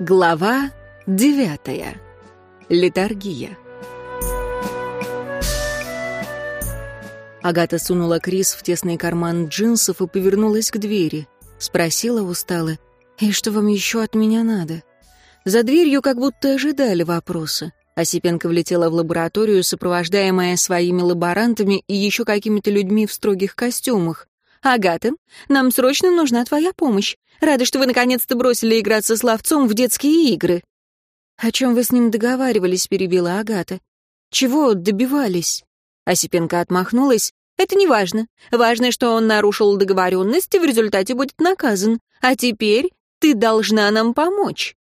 Глава девятая. Литургия. Агата сунула Крис в тесный карман джинсов и повернулась к двери. Спросила устало, «И что вам еще от меня надо?» За дверью как будто ожидали вопроса. Осипенко влетела в лабораторию, сопровождаемая своими лаборантами и еще какими-то людьми в строгих костюмах. «Агата, нам срочно нужна твоя помощь. Рада, что вы наконец-то бросили играться с ловцом в детские игры». «О чем вы с ним договаривались?» — перебила Агата. «Чего добивались?» Осипенко отмахнулась. «Это не важно. Важно, что он нарушил договоренность и в результате будет наказан. А теперь ты должна нам помочь».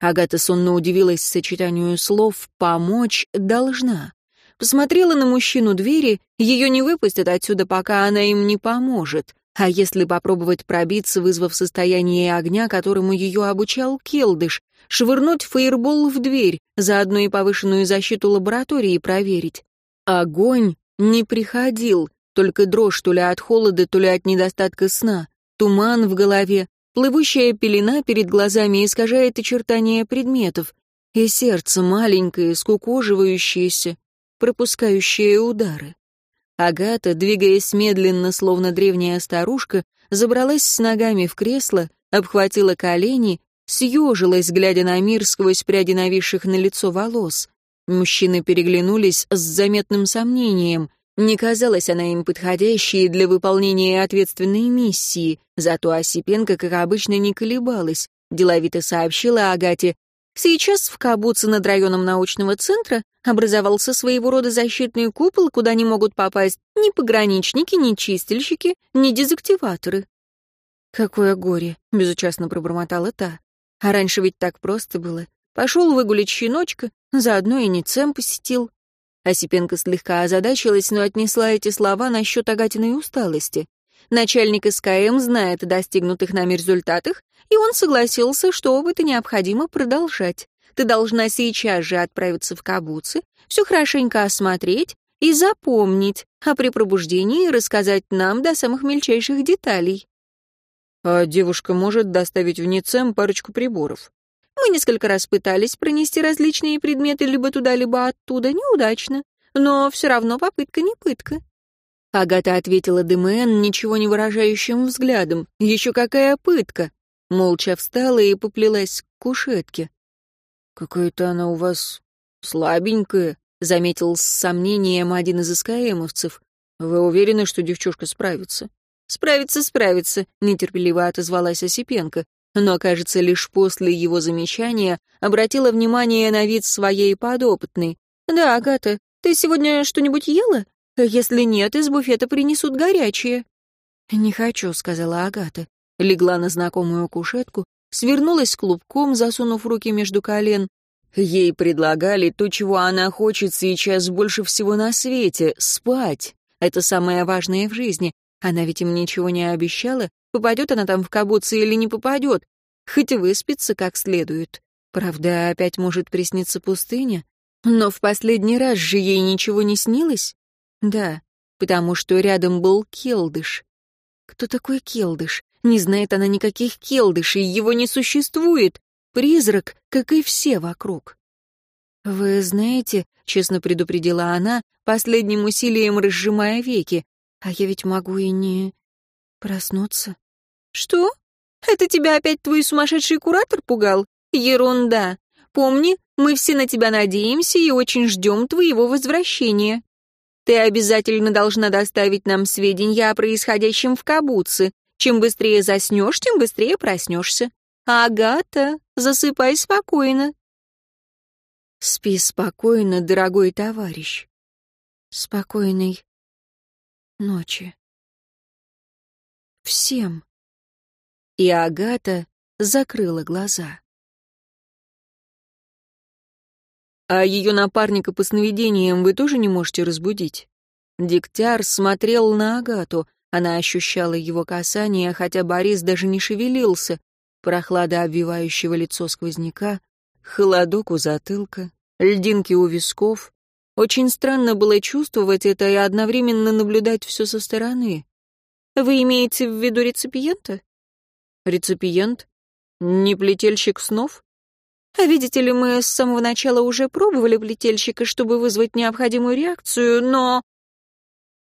Агата сонно удивилась сочетанию слов «помочь» «должна». Посмотрела на мужчину двери, ее не выпустят отсюда, пока она им не поможет. А если попробовать пробиться, вызвав состояние огня, которому ее обучал Келдыш, швырнуть фейербол в дверь, заодно и повышенную защиту лаборатории проверить? Огонь не приходил, только дрожь то ли от холода, то ли от недостатка сна, туман в голове, плывущая пелена перед глазами искажает очертания предметов, и сердце маленькое, скукоживающееся, пропускающее удары. Агата, двигаясь медленно, словно древняя старушка, забралась с ногами в кресло, обхватила колени, съежилась, глядя на мир сквозь пряди нависших на лицо волос. Мужчины переглянулись с заметным сомнением. Не казалась она им подходящей для выполнения ответственной миссии, зато Осипенко, как обычно, не колебалась. Деловито сообщила Агате, Сейчас в Кабуце над районом научного центра образовался своего рода защитный купол, куда не могут попасть ни пограничники, ни чистильщики, ни дезактиваторы. «Какое горе!» — безучастно пробормотала та. «А раньше ведь так просто было. Пошел выгулить щеночка, заодно и Ницем посетил». Осипенко слегка озадачилась, но отнесла эти слова насчет Агатиной усталости. Начальник СКМ знает о достигнутых нами результатах, и он согласился, что опыты необходимо продолжать. Ты должна сейчас же отправиться в Кабуцы, все хорошенько осмотреть и запомнить, а при пробуждении рассказать нам до самых мельчайших деталей. А девушка может доставить в Ницем парочку приборов. Мы несколько раз пытались пронести различные предметы либо туда, либо оттуда, неудачно. Но все равно попытка не пытка. Агата ответила ДМН ничего не выражающим взглядом. Еще какая пытка! Молча встала и поплелась к кушетке. «Какая-то она у вас слабенькая», — заметил с сомнением один из СКМовцев. «Вы уверены, что девчушка справится?» «Справится, справится», — нетерпеливо отозвалась Осипенко. Но, кажется, лишь после его замечания обратила внимание на вид своей подопытной. «Да, Агата, ты сегодня что-нибудь ела? Если нет, из буфета принесут горячее». «Не хочу», — сказала Агата. Легла на знакомую кушетку, свернулась клубком, засунув руки между колен. Ей предлагали то, чего она хочет сейчас больше всего на свете — спать. Это самое важное в жизни. Она ведь им ничего не обещала, попадет она там в кабуце или не попадет. Хоть выспится как следует. Правда, опять может присниться пустыня. Но в последний раз же ей ничего не снилось. Да, потому что рядом был Келдыш. Кто такой Келдыш? Не знает она никаких Келдышей, его не существует. Призрак, как и все вокруг. «Вы знаете», — честно предупредила она, последним усилием разжимая веки, «а я ведь могу и не проснуться». «Что? Это тебя опять твой сумасшедший куратор пугал? Ерунда. Помни, мы все на тебя надеемся и очень ждем твоего возвращения». Ты обязательно должна доставить нам сведения о происходящем в Кабуце. Чем быстрее заснешь, тем быстрее проснешься. Агата, засыпай спокойно. Спи спокойно, дорогой товарищ. Спокойной ночи. Всем. И Агата закрыла глаза. «А ее напарника по сновидениям вы тоже не можете разбудить?» Дегтяр смотрел на Агату. Она ощущала его касание, хотя Борис даже не шевелился. Прохлада обвивающего лицо сквозняка, холодок у затылка, льдинки у висков. Очень странно было чувствовать это и одновременно наблюдать все со стороны. «Вы имеете в виду реципиента?» «Реципиент? Не плетельщик снов?» А видите ли, мы с самого начала уже пробовали плетельщика, чтобы вызвать необходимую реакцию, но...»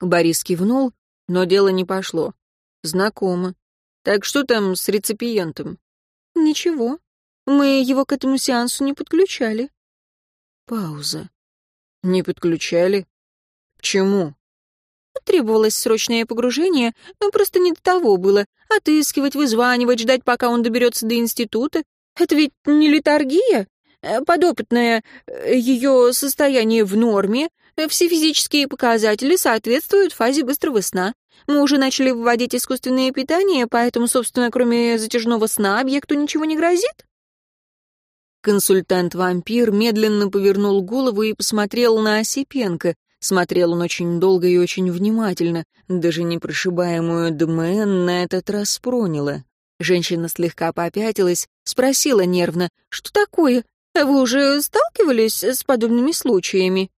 Борис кивнул, но дело не пошло. «Знакомо. Так что там с реципиентом?» «Ничего. Мы его к этому сеансу не подключали». Пауза. «Не подключали? К чему?» Требовалось срочное погружение, но просто не до того было. Отыскивать, вызванивать, ждать, пока он доберется до института. Это ведь не литургия? Э, подопытное э, ее состояние в норме, э, все физические показатели соответствуют фазе быстрого сна. Мы уже начали вводить искусственное питание, поэтому, собственно, кроме затяжного сна, объекту ничего не грозит. Консультант-вампир медленно повернул голову и посмотрел на Осипенко. Смотрел он очень долго и очень внимательно. Даже непрошибаемую ДМН на этот раз проняло. Женщина слегка попятилась, спросила нервно, «Что такое? Вы уже сталкивались с подобными случаями?»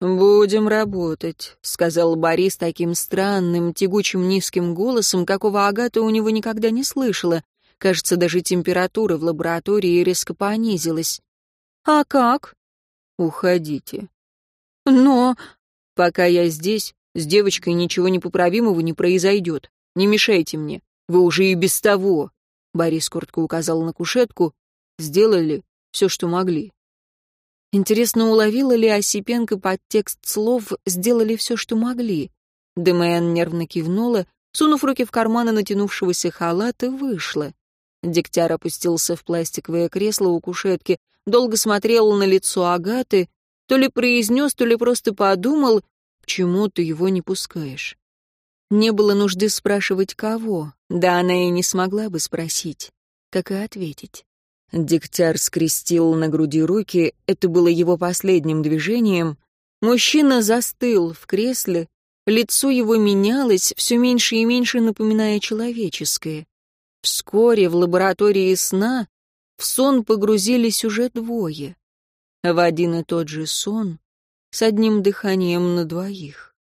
«Будем работать», — сказал Борис таким странным, тягучим низким голосом, какого Агата у него никогда не слышала. Кажется, даже температура в лаборатории резко понизилась. «А как?» «Уходите». «Но...» «Пока я здесь, с девочкой ничего непоправимого не произойдет. Не мешайте мне. Вы уже и без того...» Борис коротко указал на кушетку. «Сделали все, что могли». Интересно, уловила ли Осипенко подтекст слов «сделали все, что могли»? Демэн нервно кивнула, сунув руки в карманы натянувшегося халата, вышла. Дегтяр опустился в пластиковое кресло у кушетки, долго смотрел на лицо Агаты, то ли произнес, то ли просто подумал, почему ты его не пускаешь. Не было нужды спрашивать, кого, да она и не смогла бы спросить, как и ответить. Дегтяр скрестил на груди руки, это было его последним движением. Мужчина застыл в кресле, лицо его менялось, все меньше и меньше напоминая человеческое. Вскоре в лаборатории сна в сон погрузились уже двое. В один и тот же сон, с одним дыханием на двоих.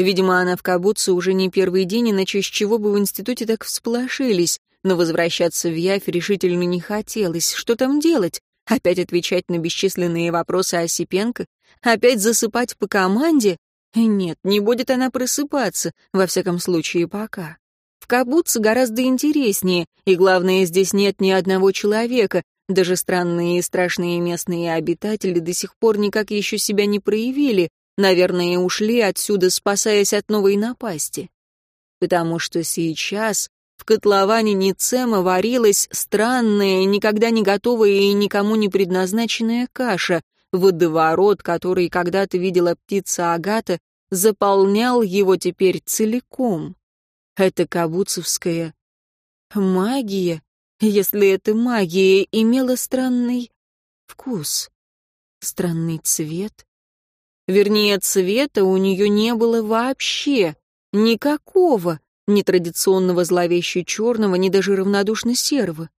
Видимо, она в Кабуце уже не первый день, иначе с чего бы в институте так всполошились, но возвращаться в Явь решительно не хотелось. Что там делать? Опять отвечать на бесчисленные вопросы Осипенко? Опять засыпать по команде? Нет, не будет она просыпаться, во всяком случае, пока. В Кабуце гораздо интереснее, и главное, здесь нет ни одного человека, даже странные и страшные местные обитатели до сих пор никак еще себя не проявили, наверное, ушли отсюда, спасаясь от новой напасти. Потому что сейчас в котловане Ницема варилась странная, никогда не готовая и никому не предназначенная каша, водоворот, который когда-то видела птица Агата, заполнял его теперь целиком. Это кабуцевская магия, если это магия, имела странный вкус, странный цвет. Вернее, цвета у нее не было вообще, никакого, ни традиционного зловеще черного, ни даже равнодушно серого.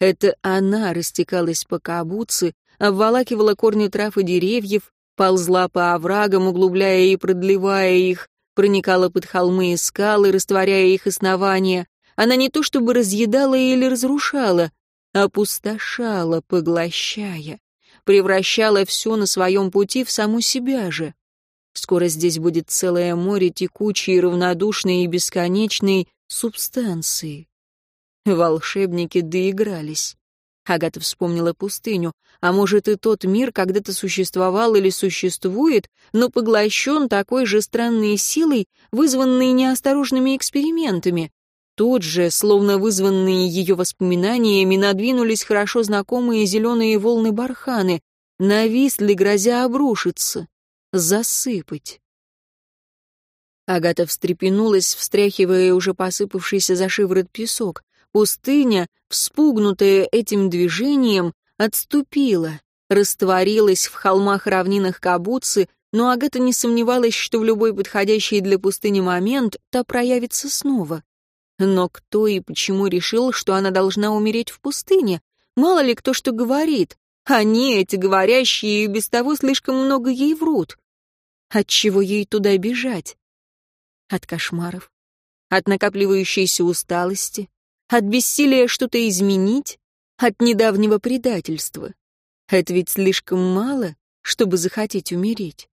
Это она растекалась по кабуце, обволакивала корни трав и деревьев, ползла по оврагам, углубляя и продлевая их, проникала под холмы и скалы, растворяя их основания. Она не то чтобы разъедала или разрушала, а опустошала, поглощая, превращала все на своем пути в саму себя же. Скоро здесь будет целое море текучей, равнодушной и бесконечной субстанции. Волшебники доигрались. Агата вспомнила пустыню. А может, и тот мир когда-то существовал или существует, но поглощен такой же странной силой, вызванной неосторожными экспериментами. Тут же, словно вызванные ее воспоминаниями, надвинулись хорошо знакомые зеленые волны барханы, нависли, грозя обрушиться, засыпать. Агата встрепенулась, встряхивая уже посыпавшийся за шиворот песок. Пустыня, вспугнутая этим движением, отступила, растворилась в холмах-равнинах Кабуцы, но Агата не сомневалась, что в любой подходящий для пустыни момент та проявится снова. Но кто и почему решил, что она должна умереть в пустыне? Мало ли кто что говорит. Они, эти говорящие, и без того слишком много ей врут. Отчего ей туда бежать? От кошмаров, от накапливающейся усталости, От бессилия что-то изменить? От недавнего предательства? Это ведь слишком мало, чтобы захотеть умереть.